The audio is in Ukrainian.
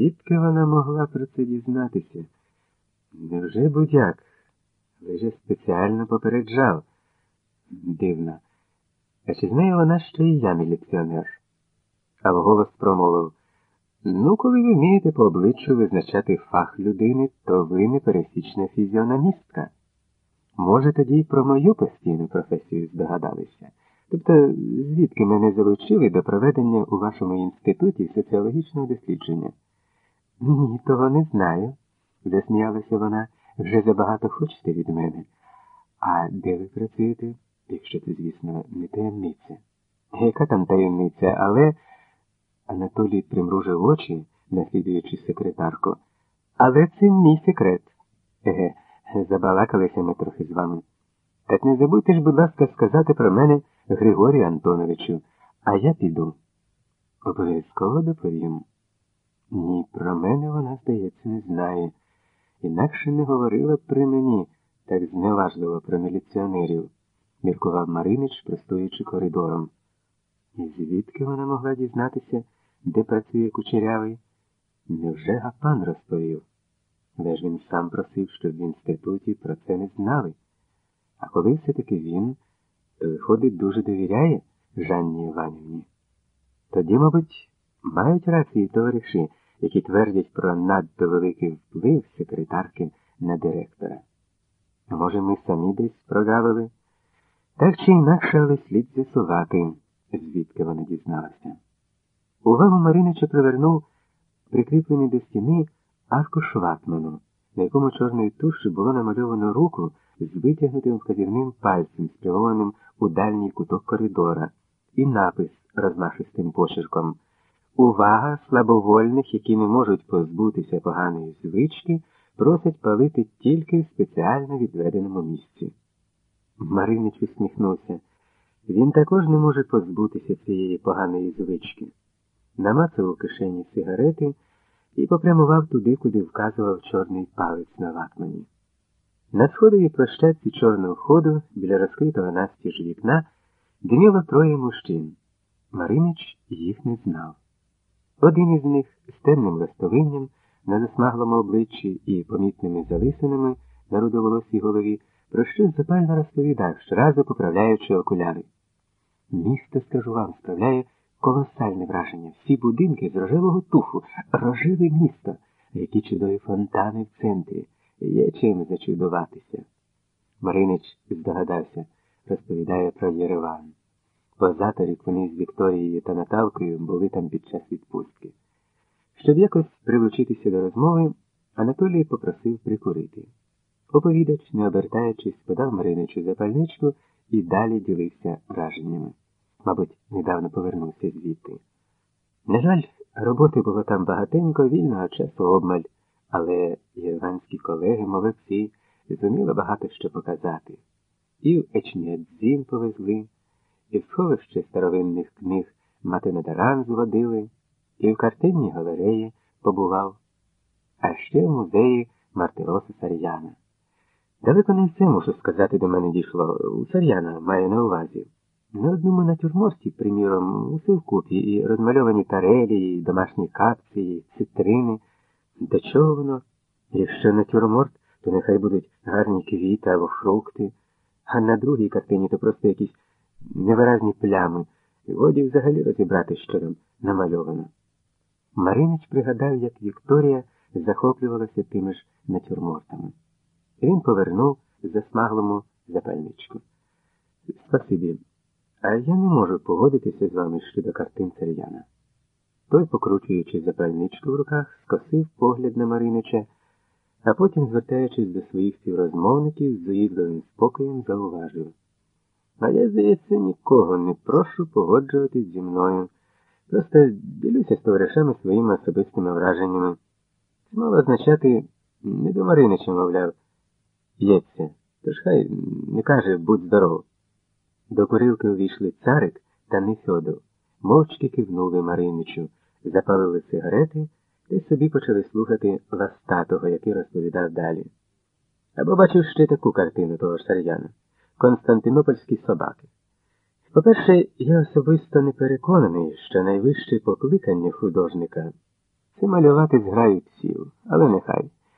Звідки вона могла про це дізнатися? Невже будяк? Лише спеціально попереджав. Дивно. А чи знає вона, що і я міліціонер? А вголос промовив. Ну, коли ви вмієте по обличчю визначати фах людини, то ви не пересічна фізіономістка. Може, тоді й про мою постійну професію здогадалися. Тобто, звідки мене залучили до проведення у вашому інституті соціологічного дослідження? Ні, того не знаю, засміялася вона. Вже забагато хочете від мене. А де ви працюєте, якщо це, звісно, не таємниця? Яка там таємниця, але. Анатолій примружив очі, наслідуючи секретарку. Але це мій секрет. Еге, забалакалися ми трохи з вами. Так не забудьте ж, будь ласка, сказати про мене Григорію Антоновичу, а я піду. Обов'язково доповім. Ні, про мене вона, здається, не знає. Інакше не говорила б при мені так зневажливо про міліціонерів, міркував Маринич, простоючи коридором. І звідки вона могла дізнатися, де працює кучерявий? Невже Гапан розповів? Але ж він сам просив, щоб в інституті про це не знали. А коли все-таки він, то виходить, дуже довіряє Жанні Іванівні. Тоді, мабуть, мають рації товариші, які твердять про надто великий вплив секретарки на директора. Може, ми самі десь прогавили? Так чи інакше, але слід з'ясувати, звідки вона дізналася. Увагу Маринича привернув прикріплений до стіни аркуш ватману, на якому чорної туші було намальовано руку з витягнутим вказівним пальцем, спрямованим у дальній куток коридора, і напис розмашистим почерком. Увага слабовольних, які не можуть позбутися поганої звички, просять палити тільки в спеціально відведеному місці. Маринич усміхнувся. Він також не може позбутися цієї поганої звички. Намацав у кишені сигарети і попрямував туди, куди вказував чорний палець на ватмані. На сходовій площадці чорного ходу біля розкритого настіж вікна диміло троє мужчин. Маринич їх не знав. Один із них з темним листовинням на засмаглому обличчі і помітними залисинами на рудоволосій голові про щось запально розповідав, щоразу поправляючи окуляри. Місто, скажу вам, справляє колосальне враження. Всі будинки з рожевого туху, рожеве місто, які чудові фонтани в центрі. Є чим зачудуватися. Маринич здогадався, розповідає про Єреван. Позаторік вони з Вікторією та Наталкою були там під час відпустки. Щоб якось прилучитися до розмови, Анатолій попросив прикурити. Оповідач, не обертаючись, подав Мариничу запальничку і далі ділився враженнями. Мабуть, недавно повернувся звідти. На жаль, роботи було там багатенько, вільного часу обмаль, але єванські колеги, молодці, зуміли багато що показати. І в Ечнядзін повезли і в сховище старовинних книг мати Недаран зводили, і в картинній галереї побував, а ще в музеї Мартироса Сар'яна. Далеко не все, мушу сказати, до мене дійшло. У Сар'яна маю на увазі. На одному натюрморті, приміром, усе вкупі, і розмальовані тарелі, і домашні капці, і цитрини. До чого воно? Якщо натюрморт, то нехай будуть гарні квіти або фрукти, а на другій картині то просто якісь невиразні плями, годі взагалі розібрати, що там намальовано. Маринич пригадав, як Вікторія захоплювалася тими ж натюрмортами. Він повернув засмаглому запальничку. Спасибі, а я не можу погодитися з вами щодо картин Цар'яна. Той, покручуючи запальничку в руках, скосив погляд на Маринича, а потім, звертаючись до своїх співрозмовників, з уїдливим спокоєм зауважив. А я, здається, нікого не прошу погоджуватись зі мною. Просто ділюся з товаришами своїми особистими враженнями. Це мало означати не до Маринича, мовляв, п'ється, тож хай не каже будь здоров. До курилки увійшли царик та Нефьодов. Мовчки кивнули Мариничу, запалили сигарети і собі почали слухати Ластатого, який розповідав далі. Або бачив ще таку картину того ж Сар'яна. Константинопольські собаки. По-перше, я особисто не переконаний, що найвище покликання художника це малювати зграю псів, але нехай.